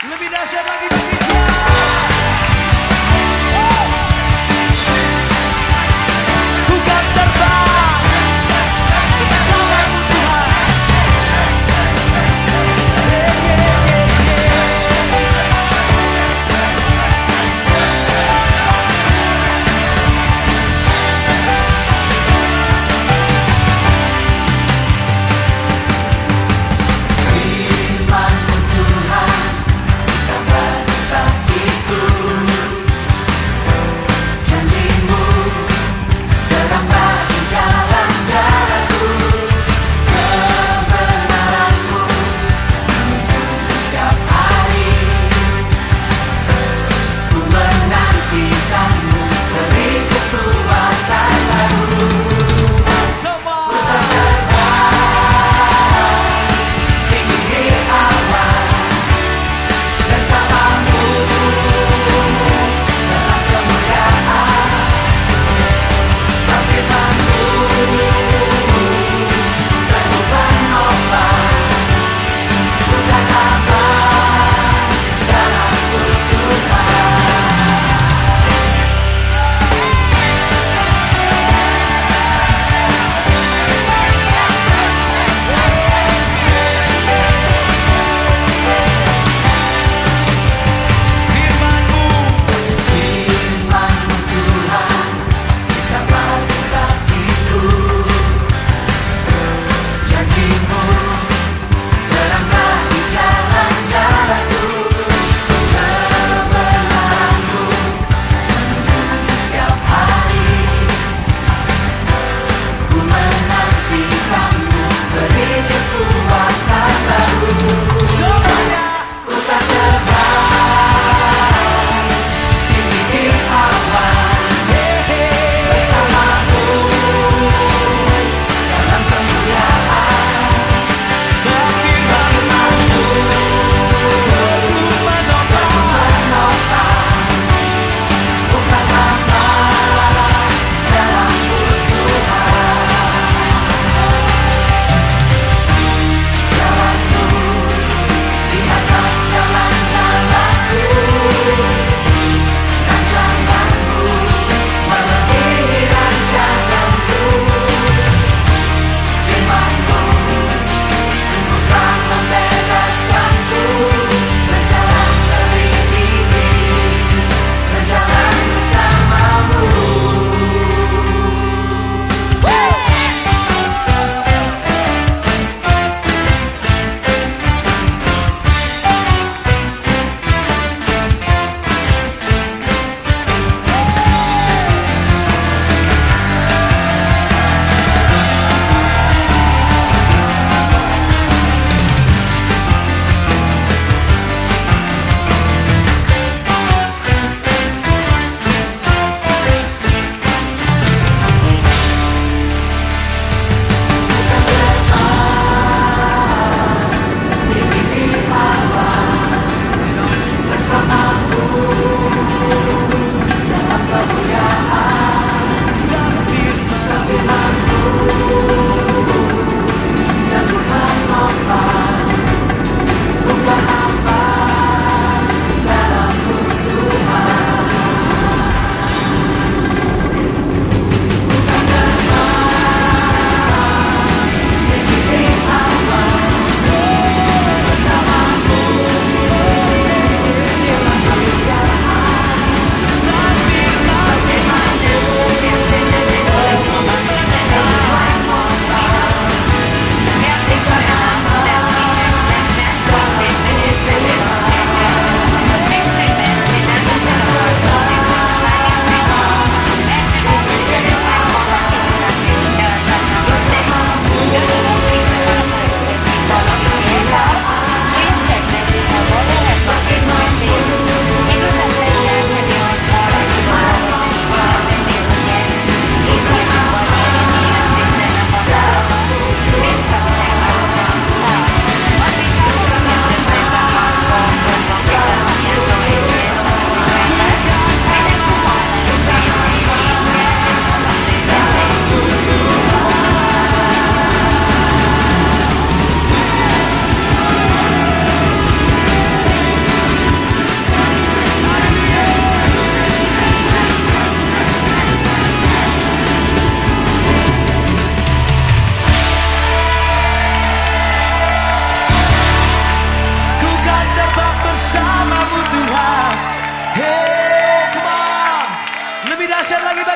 Lebih dahsyat lagi bagi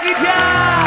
一起